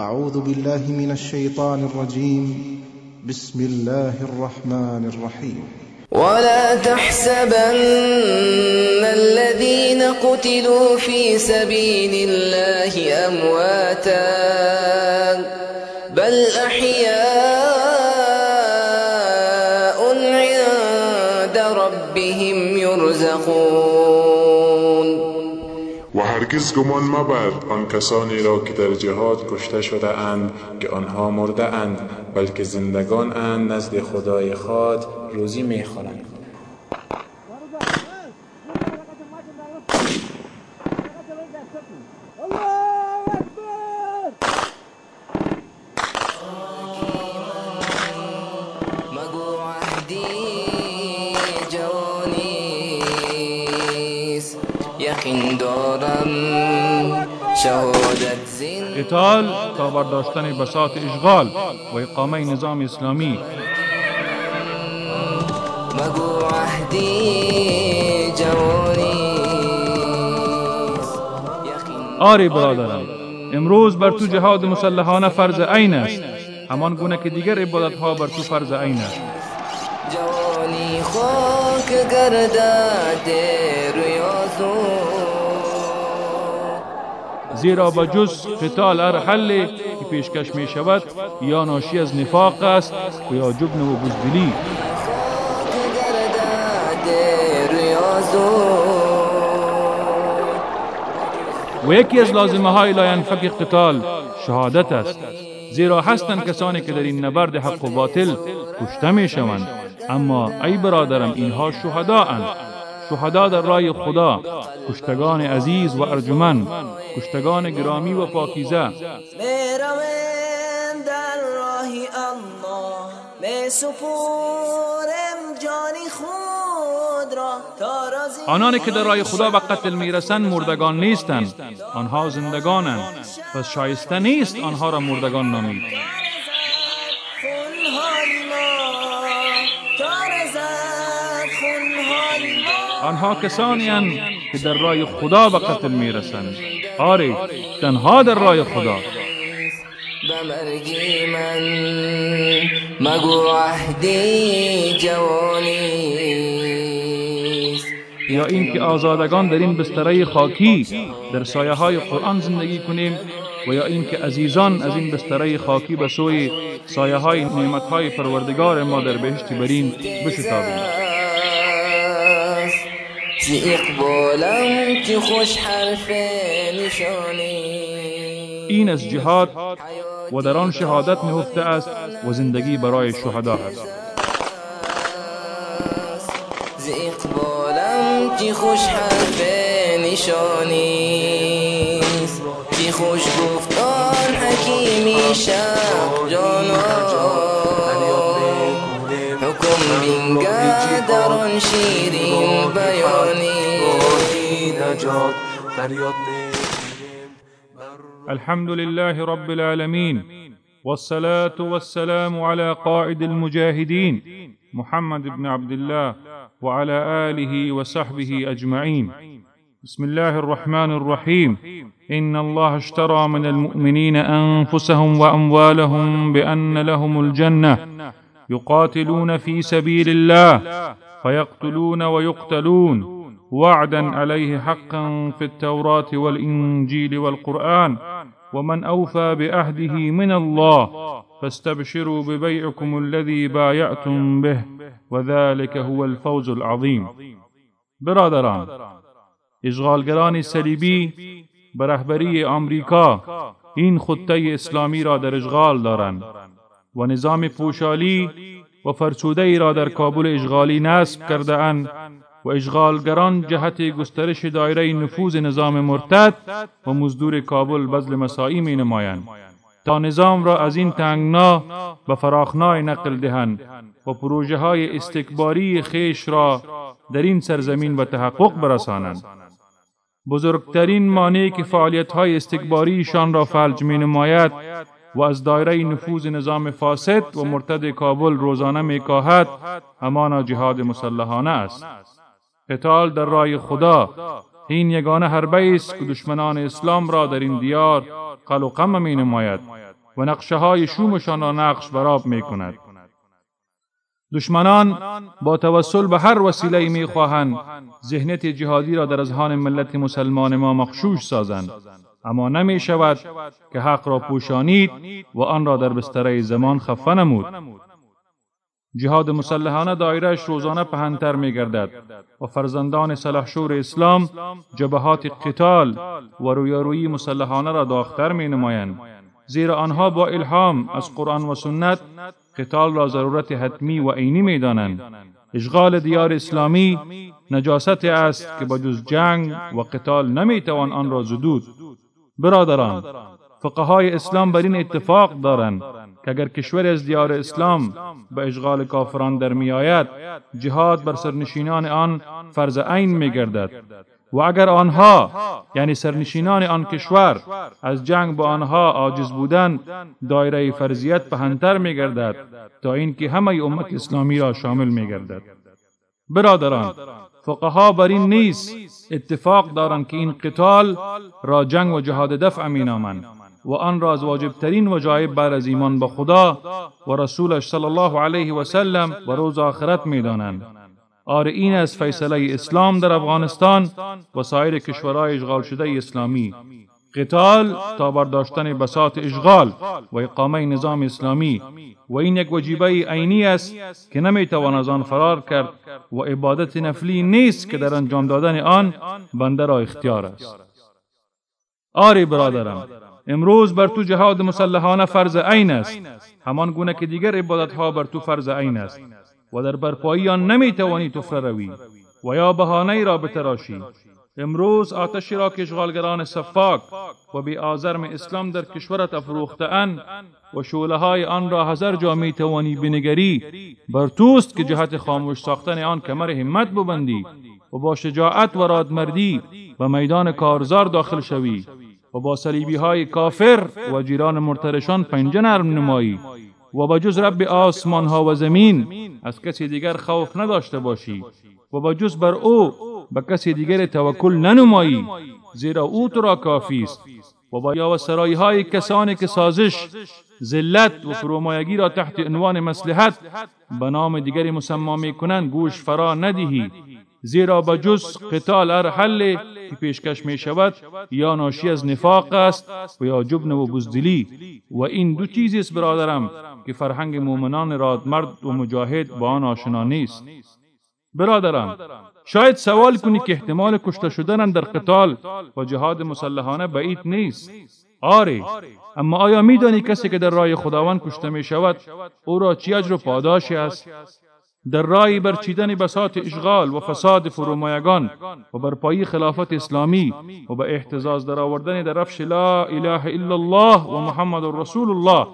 أعوذ بالله من الشيطان الرجيم. بسم الله الرحمن الرحيم. ولا تحسبن الذين قتلوا في سبيل الله أمواتا بل أحياء عند ربهم يرزقون. هرگز گمان مبر. آن کسانی را که در جهاد کشته شده اند که آنها مرده اند بلکه زندگان اند نزد خدای خود روزی می‌خورند مگو عهدی قتال تا برداشتن بساط اشغال و اقامه نظام اسلامی. مگو عهدی آری برادرم امروز بر تو جهاد مسلحانه فرض عین است. همان گونه که دیگر عبادت ها بر تو فرض عین است. جوانی خاک گردد ریاضو زیرا با جز قتال هر حل که پیشکش می شود یا ناشی از نفاق است و یا جبن و بزدلی. و یکی از لازمه های لاینفک قتال شهادت است. زیرا هستند کسانی که در این نبرد حق و باطل کشته می شوند. اما ای برادرم اینها شهدا اند. شهدا در رای خدا کشتگان عزیز و ارجمند کشتگان گرامی و پاکیزه. در راه الله می سپورم جانی خود را تا رازی آنانی که در راه خدا به قتل می‌رسند مردگان نیستند. آنها زندگانند. پس شایسته نیست آنها را مردگان نامید. آنها کسانی که در راه خدا به قتل می‌رسند. آری تنها در راه خدا. به مرگی من مگو عهدی جوانیست یا اینکه آزادگان در این بستره خاکی در سایه های قرآن زندگی کنیم و یا اینکه عزیزان از این بستره خاکی به سوی سایه های نعمت های پروردگار ما در بهشت برین بشتابیم. زی اقبالم که خوش حرف نشانی. این از جهاد و در آن شهادت نهفته است و زندگی برای شهدا است. زی اقبالم که خوش حرف نشانی. که خوش گفتان حکیمی شب جانا. حکم بینگه در آن شیرین بیانی نجات فریاد الحمد لله رب العالمين والصلاة والسلام على قائد المجاهدين محمد بن عبد الله وعلى آله وصحبه أجمعين. بسم الله الرحمن الرحيم. إن الله اشترى من المؤمنين أنفسهم وأموالهم بأن لهم الجنة يقاتلون في سبيل الله فيقتلون ويقتلون. وعدا عليه حقا في التوراة والإنجيل والقرآن. ومن أوفى بعهده من الله فاستبشروا ببيعكم الذي بايعتم به وذلك هو الفوز العظيم. برادران اشغالگران صلیبی به رهبری آمریکا این خطه اسلامی را در اشغال دارند. و نظام پوشالی و فرسوده ای را در کابل اشغالی نصب کرده اند و اشغالگران جهت گسترش دایره نفوذ نظام مرتد و مزدور کابل بذل مساعی می نمایند تا نظام را از این تنگنا به فراخنای نقل دهند و پروژه های استکباری خیش را در این سرزمین به تحقق برسانند. بزرگترین مانعی که فعالیت های استکباریشان را فلج می نماید و از دایره نفوذ نظام فاسد و مرتد کابل روزانه می کاهد همانا جهاد مسلحانه است قتال در راه خدا این یگانه حربه است که دشمنان اسلام را در این دیار قل و قم می نماید و نقشه های شومشان را نقش براب می کند. دشمنان با توسل به هر وسیله می خواهند ذهنیت جهادی را در اذهان ملت مسلمان ما مخشوش سازند اما نمی شود که حق را پوشانید و آن را در بستره زمان خفه نمود. جهاد مسلحانه دایرش روزانه پهنتر می گردد و فرزندان سلحشور اسلام جبهات قتال و رویارویی مسلحانه را داختر می نمایند. زیرا آنها با الهام از قرآن و سنت قتال را ضرورت حتمی و عینی می دانند. اشغال دیار اسلامی نجاست است که با جز جنگ و قتال نمی توان آن را زدود. برادران فقهای اسلام بر این اتفاق دارند که اگر کشور از دیار اسلام به اشغال کافران در می آید جهاد بر سرنشینان آن فرض عین می گردد. و اگر آنها یعنی سرنشینان آن کشور از جنگ با آنها عاجز بودند دایره فرضیت پهنتر می گردد تا اینکه همه امت اسلامی را شامل می گردد. برادران فقها بر این نیست. اتفاق دارند که این قتال را جنگ و جهاد دفع می نامند و آن را از واجبترین وجایب بر از ایمان به خدا و رسولش صلی الله علیه و سلم و روز آخرت می دانند. آره این از فیصله اسلام در افغانستان و سایر کشورهای اشغال شده اسلامی. قتال تا برداشتن بساط اشغال و اقامه نظام اسلامی. و این یک وجیبه عینی است که نمی‌توان از آن فرار کرد و عبادت نفلی نیست که در انجام دادن آن بنده را اختیار است. آری برادرم امروز بر تو جهاد مسلحانه فرض عین است. همان گونه که دیگر عبادت ها بر تو فرض عین است. و در برپایی آن نمی‌توانی تو روی و یا بهانه را بتراشی. امروز آتشی را که اشغالگران صفاک و بی آزرم اسلام در کشورت افروخته ان و شوله های آن را هزار جا می توانی بنگری بر توست که جهت خاموش ساختن آن کمر همت ببندی و با شجاعت و رادمردی و میدان کارزار داخل شوی و با سلیبی های کافر و جیران مرترشان پنجه نرم نمایی و با جز رب آسمان ها و زمین از کسی دیگر خوف نداشته باشی و با جز بر او به کسی دیگر توکل ننمایی زیرا او تو را کافی است. و با یا سرای های کسانی که سازش ذلت و فرومایگی را تحت عنوان مسلحت به نام دیگری مسما می کنند گوش فرا ندهی. زیرا به جز قتال ار حل که پیشکش می شود یا ناشی از نفاق است و یا جبن و بزدلی. و این دو چیزی است برادرم که فرهنگ مؤمنان رادمرد و مجاهد با آن آشنا نیست. برادرم شاید سوال کنی که احتمال کشته شدن در قتال و جهاد مسلحانه بعید نیست. آری اما آیا میدانی کسی که در راه خداوند کشته می شود او را چی اجر و پاداشی است؟ در رای برچیدن بساط اشغال و فساد فرومایگان و برپایی خلافت اسلامی و به احتزاز در آوردن در رفش لا اله الا الله و محمد رسول الله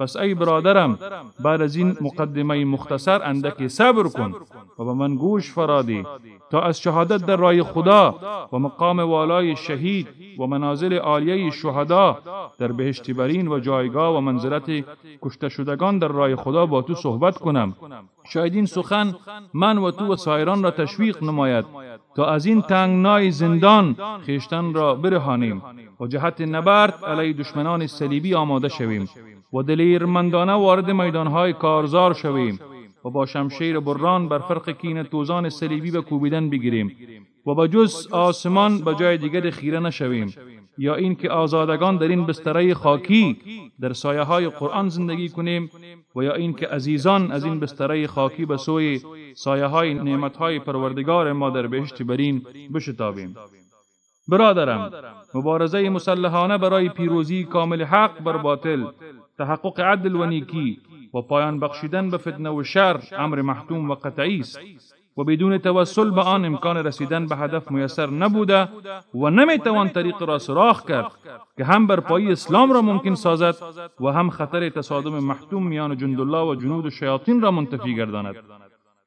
پس ای برادرم بعد از این مقدمه مختصر اندکی صبر کن و به من گوش فرادی تا از شهادت در رای خدا و مقام والای شهید و منازل عالیه شهدا در بهشت برین و جایگاه و منزلت کشته شدگان در رای خدا با تو صحبت کنم. شاید این سخن من و تو و سایران را تشویق نماید تا از این تنگنای زندان خیشتن را برهانیم و جهت نبرد علیه دشمنان صلیبی آماده شویم. و دلیرمندانه وارد میدانهای کارزار شویم و با شمشیر بران بر فرق کین توزان صلیبی به کوبیدن بگیریم و با جز آسمان به جای دیگر خیره نشویم یا اینکه آزادگان در این بستره خاکی در سایه های قرآن زندگی کنیم و یا اینکه عزیزان از این بستره خاکی به سوی سایه های نعمت های پروردگار ما در بهشت برین بشتابیم. برادرم مبارزه مسلحانه برای پیروزی کامل حق بر باطل تحقق عدل و نیکی و پایان بخشیدن به فتنه و شر امر محتوم و قطعی است و بدون توسل به آن امکان رسیدن به هدف میسر نبوده و نمی‌توان طریق را سراغ کرد که هم برپایی اسلام را ممکن سازد و هم خطر تصادم محتوم میان جند الله و جنود شیاطین را منتفی گرداند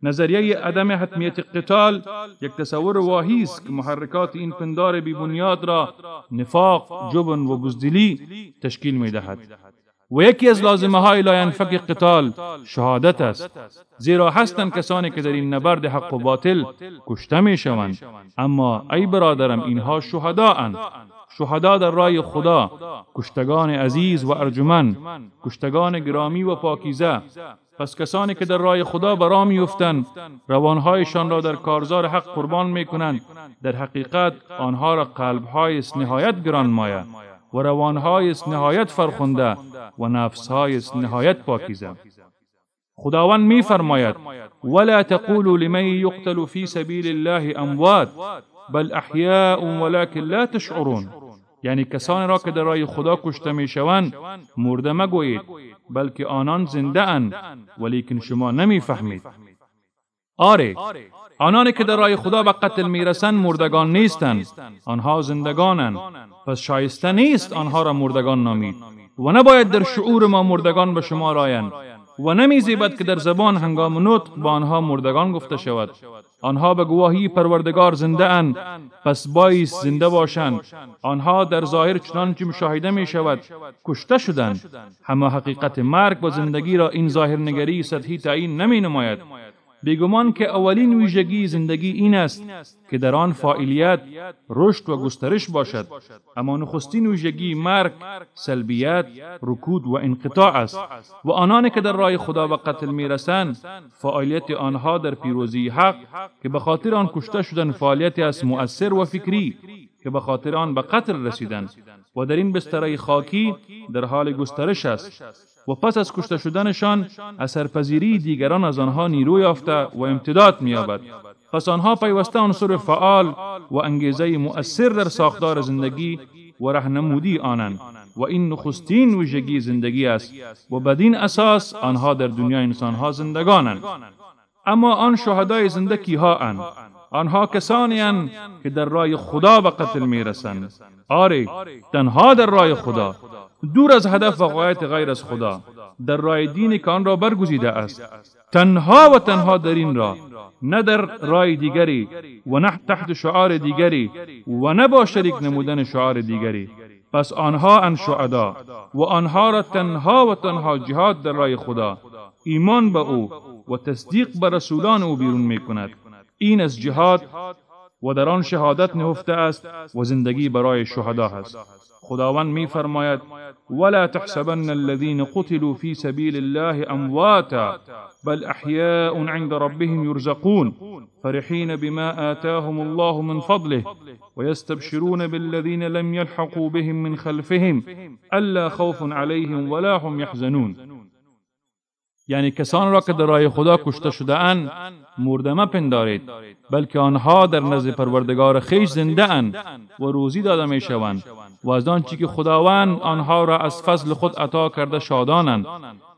نظریه عدم حتمیت قتال یک تصور واهی است که محرکات این پندار بی بنیاد را نفاق، جبن و بزدلی تشکیل می دهد. و یکی از لازمه های لاینفک قتال شهادت است. زیرا هستند کسانی که در این نبرد حق و باطل کشته می شوند اما ای برادرم اینها شهدا اند شهدا در رای خدا کشتگان عزیز و ارجمن کشتگان گرامی و پاکیزه. پس کسانی که در رای خدا برا میفتند روانهایشان را در کارزار حق قربان می کنند در حقیقت آنها را قلبهای نهایت گران مایه و روانهای نهایت فرخنده و نفسهای نهایت پاکیزه. خداوند می فرماید ولا تقولوا لمن يقتل في سبيل الله اموات بل احیاء ولكن لا تشعرون. یعنی کسانی را که در راه خدا کشته می شوند مرده مگویید بلکه آنان زنده اند ولیکن شما نمی فهمید آره آنانی که در راه خدا به قتل می‌رسند مردگان نیستند آنها زندگانند پس شایسته نیست آنها را مردگان نامید. و نباید در شعور ما مردگان به شما رایند. و نمی زیبد که در زبان هنگام نطق با آنها مردگان گفته شود. آنها به گواهی پروردگار زنده اند. پس بایست زنده باشند. آنها در ظاهر چنانچه مشاهده می شود. کشته شدند. همه حقیقت مرگ و زندگی را این ظاهر نگری سطحی تعیین نمی نماید بیگمان که اولین ویژگی زندگی این است که در آن فاعلیت رشد و گسترش باشد. اما نخستین ویژگی مرگ سلبیت رکود و انقطاع است و آنان که در راه خدا و قتل می‌رسند فعالیت آنها در پیروزی حق که به خاطر آن کشته شدن فعالیت است مؤثر و فکری که به خاطر آن به قتل رسیدند و در این بستره خاکی در حال گسترش است. و پس از کشته شدنشان اثرپذیری دیگران از آنها نیرو یافته و امتداد مییابد. پس آنها پیوسته عنصر فعال و انگیزه مؤثر در ساختار زندگی و رهنمودی آنند و این نخستین ویژگی زندگی است و بدین اساس آنها در دنیا انسانها زندگانند. اما آن شهدای زنده کیها اند. آنها کسانی اند که در راه خدا به قتل می‌رسند. آره تنها در راه خدا. دور از هدف و غایت غیر از خدا در راه دینی که آن را برگزیده است. تنها و تنها در این را نه در رای دیگری و نه تحت شعار دیگری و نه با شریک نمودن شعار دیگری. پس آنها ان شعدا و آنها را تنها و تنها جهاد در رای خدا. ایمان به او و تصدیق به رسولان او بیرون می کند. این از جهاد و در آن شهادت نهفته است و زندگی برای شهدا هست. خداوند می فرماید ولا تحسبن الذين قتلوا في سبيل الله أمواتا بل أحياء عند ربهم يرزقون فرحين بما آتاهم الله من فضله ويستبشرون بالذين لم يلحقوا بهم من خلفهم ألا خوف عليهم ولا هم يحزنون. یعنی کسان را که در راه خدا کشته شده اند مرده مپندارید بلکه آنها در نزد پروردگار خیش زنده اند و روزی داده می شوند و از آنچه که خداوند آنها را از فضل خود عطا کرده شادانند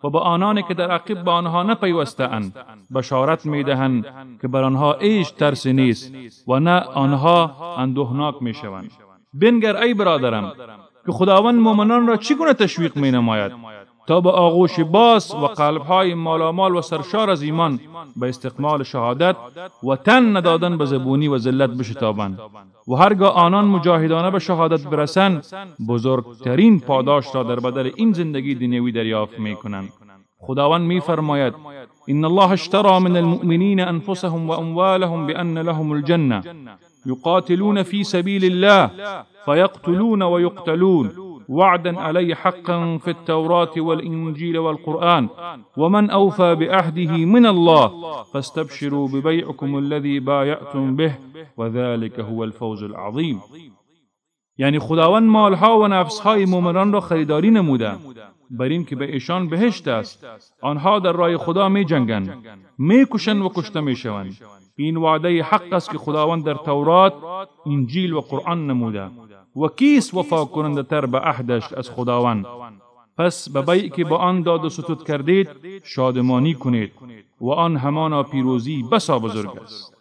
و به آنانی که در عقب به آنها نپیوسته اند بشارت می دهند که بر آنها ایش ترس نیست و نه آنها اندوهناک می شوند بنگر ای برادرم که خداوند مؤمنان را چگونه تشویق می نماید تا به آغوش باس و قلبهای مالامال و سرشار از ایمان به استقمال شهادت و تن ندادن به زبونی و ذلت بشتابند و هرگاه آنان مجاهدانه به شهادت برسند بزرگترین پاداش را در بدل این زندگی دنیوی دریافت می کنند خداوند می فرماید ان الله اشترى من المؤمنین انفسهم واموالهم بان لهم الجنه يقاتلون في سبيل الله فيقتلون ويقتلون وعدا علي حقا في التوراة والإنجيل والقرآن. ومن أوفى بعهده من الله فاستبشروا ببيعكم الذي بايعتم به وذلك هو الفوز العظيم. یعنی خداوند مالها و نفسهای مؤمنان را خریداری نموده. بر این که به ایشان بهشت است. آنها در راه خدا می جنگند می کشند و کشته می شوند این وعده حق است که خداوند در تورات انجیل و قرآن نموده. و کیس وفا کننده تر به عهدش از خداوند. پس به بیعی که با آن داد و ستود کردید شادمانی کنید و آن همانا پیروزی بسا بزرگ است.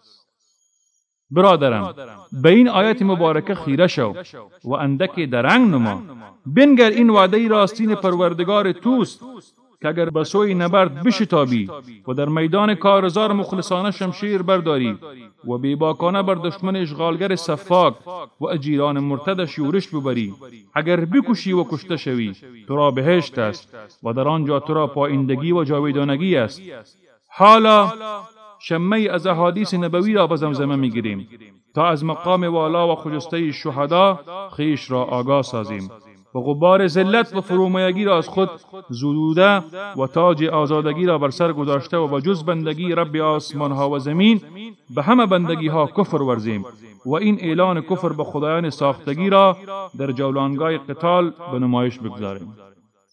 برادرم به این آیت مبارکه خیره شو و اندک درنگ نما. بنگر این وعده راستین پروردگار توست. که اگر به سوی نبرد بشتابی و در میدان کارزار مخلصانه شمشیر برداری و بیباکانه بر دشمن اشغالگر صفاک و اجیران مرتدش یورش ببری اگر بکشی و کشته شوی تو را بهشت است و در آنجا تو را پایندگی و جاویدانگی است. حالا شمه از احادیث نبوی را به زمزمه می‌گیریم تا از مقام والا و خجسته شهدا خیش را آگاه سازیم. و غبار ذلت و فرومایگی را از خود زدوده و تاج آزادگی را بر سر گذاشته و با جز بندگی رب آسمان ها و زمین به همه بندگی ها کفر ورزیم و این اعلان کفر به خدایان ساختگی را در جولانگاه قتال به نمایش بگذاریم.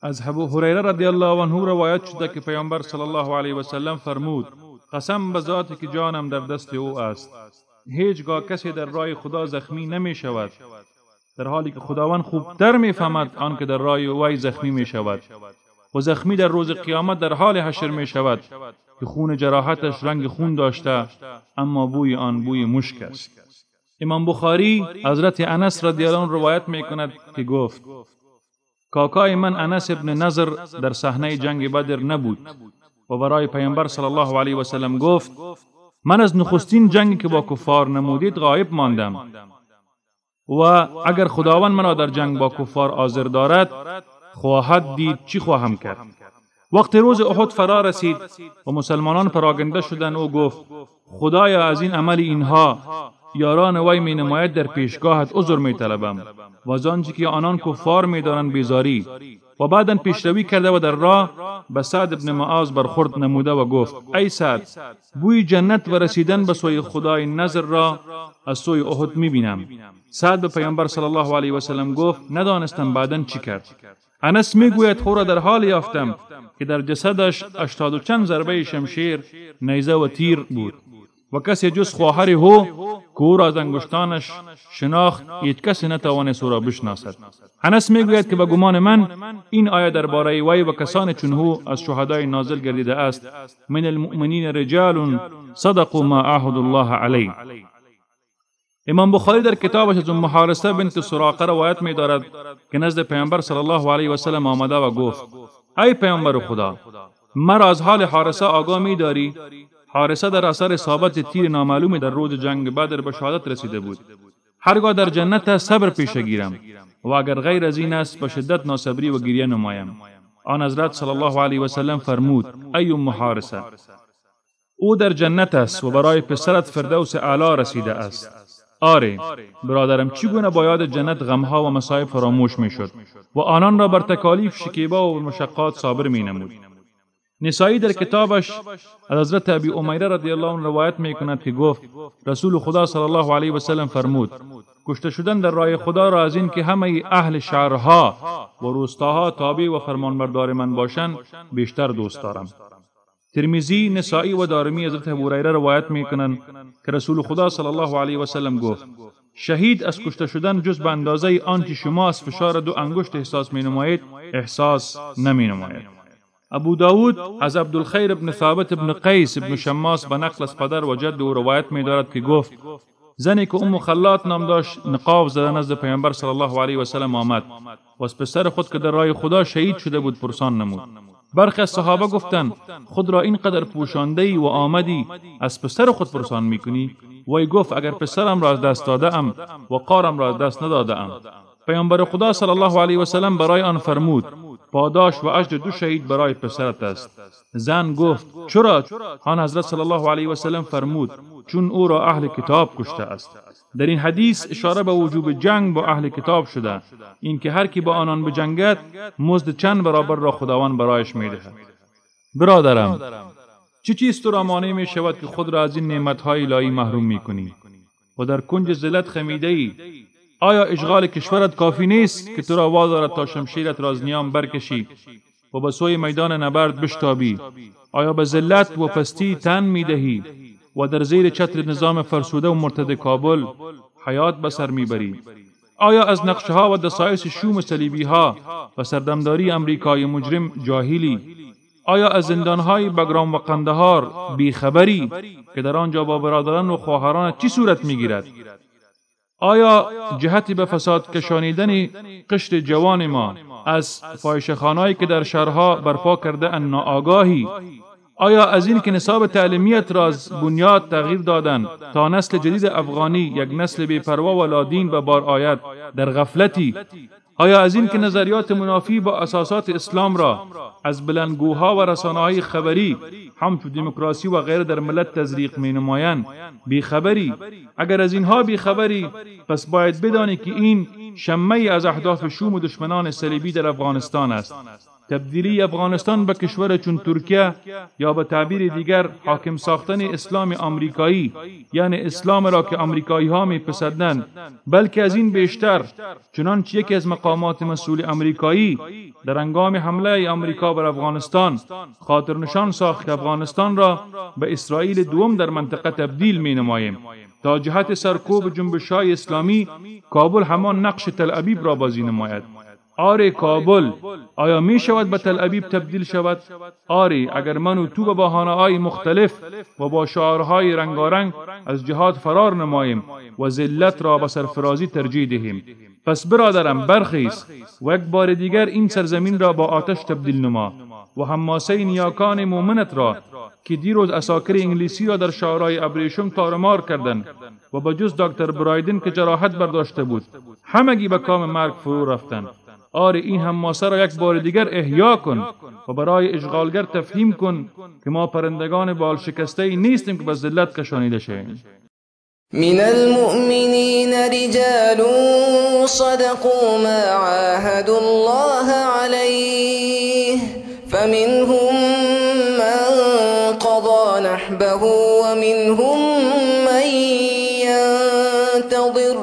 از ابو هریره رضی الله عنه روایت شده که پیامبر صلی الله علیه و سلم فرمود قسم به ذاتی که جانم در دست او است. هیچگاه کسی در راه خدا زخمی نمی شود در حالی که خداوند خوبتر می‌فهمد آن که در راه وی زخمی می شود و زخمی در روز قیامت در حال حشر می شود که خون جراحتش رنگ خون داشته اما بوی آن بوی مشک است. امام بخاری حضرت انس رضی الله عنه روایت می کند که گفت کاکای من انس ابن نظر در صحنه جنگ بدر نبود. و برای پیامبر صلی الله علیه و سلم گفت من از نخستین جنگی که با کفار نمودید غایب ماندم. و اگر خداوند مرا در جنگ با کفار آزر دارد خواهد دید چی خواهم کرد. وقتی روز احد فرا رسید و مسلمانان پراگنده شدند او گفت خدایا از این عمل اینها یاران وی می نماید در پیشگاهت عذر می طلبم. و از که آنان کفار می دارند بیزاری. و بعدا پیشروی کرده و در راه به سعد ابن معاذ برخورد نموده و گفت ای سعد بوی جنت و رسیدن به سوی خدای نظر را از سوی احد می بینم سعد به پیامبر صلی الله علیه و سلم گفت ندانستم بعدا چی کرد. انس می‌گوید خورا در حال یافتم که در جسدش اشتاد و چند ضربه شمشیر نیزه و تیر بود. و کسی جز خواهر هو را از انگشتانش شناخت هیچ کسی نتوانست او را بشناسد. انس می‌گوید که به گمان من این آیه درباره وی و کسان چون هو از شهدای نازل گردیده است. من المؤمنین رجال صدقوا ما عهد الله علیه. امام بخاری در کتابش از ام حارثه بنت سراقه روایت می دارد که نزد پیامبر صلی الله علیه و سلم آمده و گفت ای پیامبر خدا مرا از حال حارثه آگاه می داری حارثه در اثر اصابت تیر نامعلومی در روز جنگ بدر به شهادت رسیده بود. هرگاه در جنت صبر پیشه گیرم و اگر غیر از این است به شدت ناصبری و گریه نمایم. آن حضرت صلی الله علیه و سلم فرمود ای ام حارثه او در جنت است و برای پسرت فردوس اعلی رسیده است. آره برادرم چگونه با یاد جنت غمها و مصائب فراموش می شد و آنان را بر تکالیف شکیبه و مشقات صابر می نمود نسایی در کتابش از حضرت ابی امیره رضی الله عنه روایت می کند که گفت رسول خدا صلی الله علیه و سلم فرمود کشته شدن در راه خدا را از این که همه اهل شهرها و روستاها تابع و فرمانبردار من باشند بیشتر دوست دارم. ترمیزی نسائی و دارمی حضرت ابو هریره روایت می‌کنند که رسول خدا صلی الله علیه و سلم گفت شهید از کشته شدن جز به اندازه آنچه شما از فشار دو انگشت احساس می نمایید احساس نمی نماید ابو داود از عبدالخیر ابن ثابت ابن قیس ابن شماس به نقل از پدر و جد او روایت می دارد که گفت زنی که ام خلات نام داشت نقاب زده نزد پیامبر صلی الله علیه و سلم آمد. و از پسر خود که در راه خدا شهید شده بود پرسان نمود. برخی از صحابه گفتند خود را اینقدر پوشانده و آمدی از پسر خود پرسان می‌کنی؟ وی گفت اگر پسرم را از دست داده ام و قارم را از دست نداده ام پیامبر خدا صلی الله علیه و سلم برای آن فرمود پاداش و اجر دو شهید برای پسرت است. زن گفت چرا؟ آن حضرت صلی الله علیه و سلم فرمود چون او را اهل کتاب کشته است. در این حدیث اشاره به وجوب جنگ با اهل کتاب شده. اینکه هر کی با آنان بجنگد مزد چند برابر را خداوند برایش می‌دهد. برادرم چه چیز تو را مانع می شود که خود را از این نعمتهای الهی محروم می کنی؟ و در کنج ذلت خمیده ای آیا اشغال کشورت کافی نیست که تو را وادارد تا شمشیرت را از نیام برکشی و به سوی میدان نبرد بشتابی؟ آیا به ذلت و پستی تن می دهی و در زیر چتر نظام فرسوده و مرتد کابل حیات به سر می‌بری؟ آیا از نقشه ها و دسایس شوم صلیبی ها و سردمداری امریکای مجرم جاهلی؟ آیا از زندان های بگرام و قندهار بیخبری که در آنجا با برادران و خواهران چی صورت می‌گیرد؟ آیا جهت به فساد کشانیدن قشر جوان ما از فایشخانهایی که در شهرها برپا کرده ان ناآگاهی؟ آیا از این که نصاب تعلیمیت را از بنیاد تغییر دادن تا نسل جدید افغانی یک نسل بیپروا و لادین و بار آید در غفلتی آیا از این که نظریات منافی با اساسات اسلام را از بلندگوها و رسانه های خبری همچو دموکراسی و غیر در ملت تزریق می نمایند بیخبری. اگر از اینها بیخبری پس باید بدانی که این شمه از اهداف شوم و دشمنان صلیبی در افغانستان است. تبدیلی افغانستان به کشور چون ترکیه یا به تعبیر دیگر حاکم ساختن اسلام آمریکایی یعنی اسلام را که آمریکایی ها می پسندند بلکه از این بیشتر چنانچه یکی از مقامات مسئول آمریکایی در انگام حمله آمریکا بر افغانستان خاطر نشان ساخت افغانستان را به اسرائیل دوم در منطقه تبدیل می نماییم تا جهت سرکوب جنبش های اسلامی کابل همان نقش تل ابیب را بازی نماید. آری کابل. آیا می شود به تل ابیب تبدیل شود؟ آری اگر من و تو به بحانه های مختلف و با شعارهای رنگارنگ از جهاد فرار نماییم و ذلت را به سرفرازی ترجیح دهیم. پس برادرم برخیز و یک بار دیگر این سرزمین را با آتش تبدیل نما و حماسه نیاکان مومنت را که دیروز اساکر انگلیسی را در شعارهای ابریشم تارمار کردند و به جز دکتر برایدن که جراحت برداشته بود. همگی به کام مرگ فرو رفتند. آری این حماسه را یک بار دیگر احیا کن و برای اشغالگر تفهیم کن که ما پرندگان بال شکسته نیستیم که به ذلت کشانیده شویم. من المؤمنين رجال صدقوا ما عاهدوا الله عليه فمنهم من قضى نحبه ومنهم من ينتظر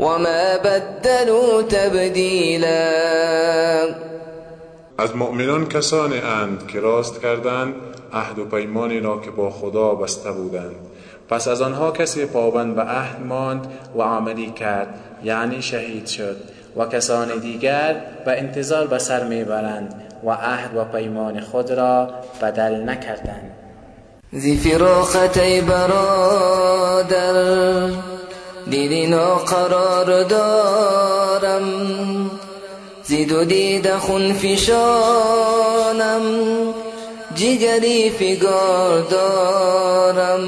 وما بدلوا تبديلا از مؤمنان کسانی اند که راست کردند عهد و پیمانی را که با خدا بسته بودند. پس از آنها کسی پابند به عهد ماند و عملی کرد یعنی شهید شد. و کسان دیگر به انتظار به سر می‌برند و عهد و پیمان خود را بدل نکردند. ذی فراختي برادر دیدی قرار دارم. زید و دید خون فشانم جگری فگار دارم.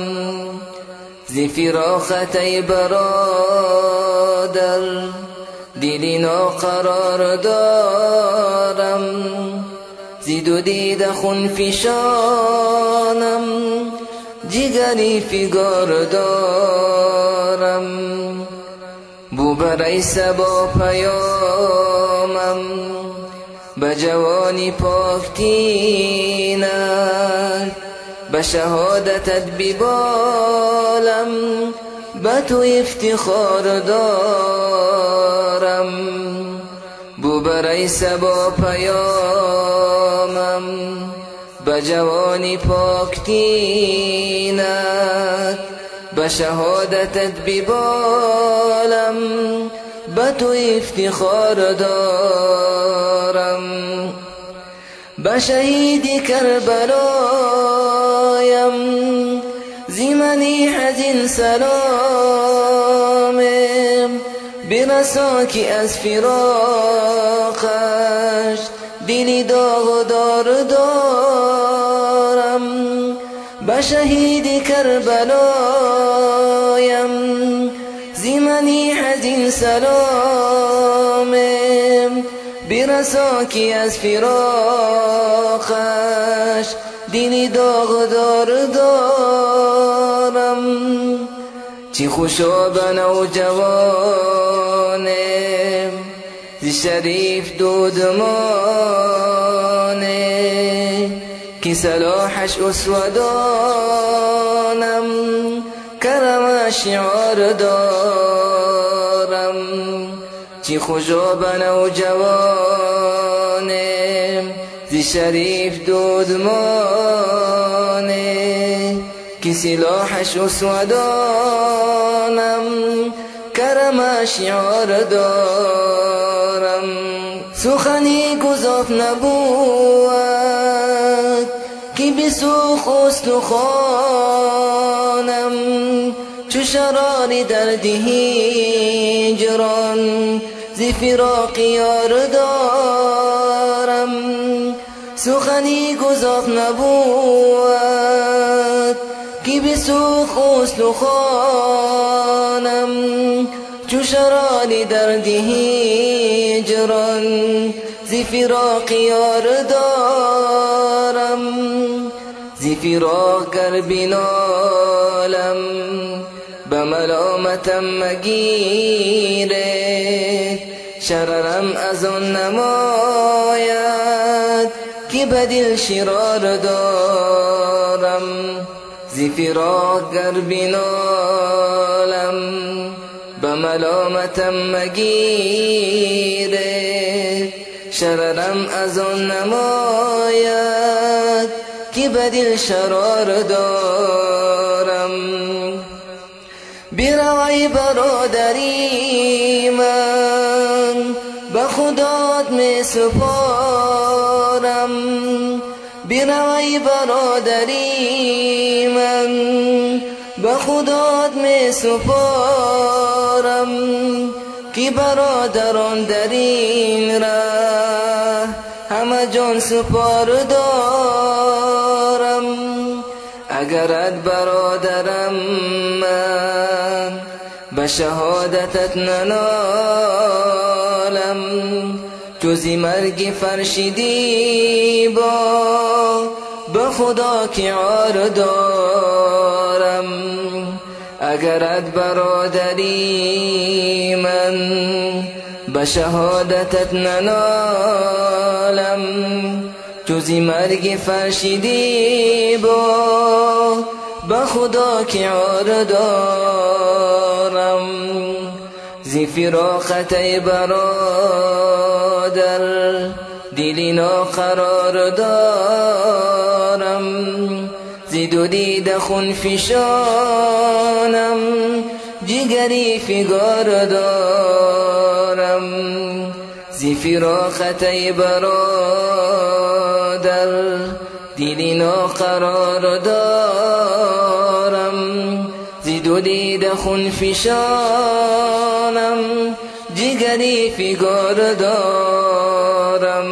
زی فراختی برادر دیلی قرار دارم. زید و دید خون فشانم جگری فگار دارم. بو برای سبا پیامم به جوانی پاک دینک به شهادتت ببالم به تو افتخار دارم. بو برای سبا پیامم به جوانی پاک دینک به شهادتت ببالم به تو افتخار دارم به شهید کربلایم زمنی حزین سلامم برسا که از فراقش دلی داغ دار دارم به شهید کربلایم زمنی حزین سلامم برسا که از فراقش دلی داغ دار دارم. چی خوشا به نوجوانم زی شریف دودمانه که صلاحش اسودانم کرم شعار دارم. چی خوشا به نوجوانم زی شریف دودمانه. که سلاحش اسودانم کرم شعار دارم. سخنی گذاف نبود که بسوخ استخوانم. چو شرار درد هجران ز فراق یار دارم. سخنی گذاف نبود که بسوخ استخوانم چو شرار درد هجران ز فراق یار دارم. ز فراق گر بنالم به ملامتم مگیره. شررم از آن نماید که بدل شرار دارم. ز فراق گر بنالم به ملامتم مگیره. شررم از آن نماید که بدل شرار دارم. بروی برادری من به خدات می سپارم بروی برادری من به خدات می سپارم که برادران در این ره همه جان سپار دارم. اگرت برادرم شهادتت ننالم. جزی مرگ فرشیدی با به خدا که عار دارم. اگرت برادری من به شهادتت ننالم. جزی مرگ فرشیدی با به خدا که عار دارم. زی فراخت ای برادر دلی قرار دارم. زی دو دید خون فشانم جگری فگار دارم. زی فراخت ای برادر دلی قرار دارم. زی دو دید خون فشانم جگری فگار دارم.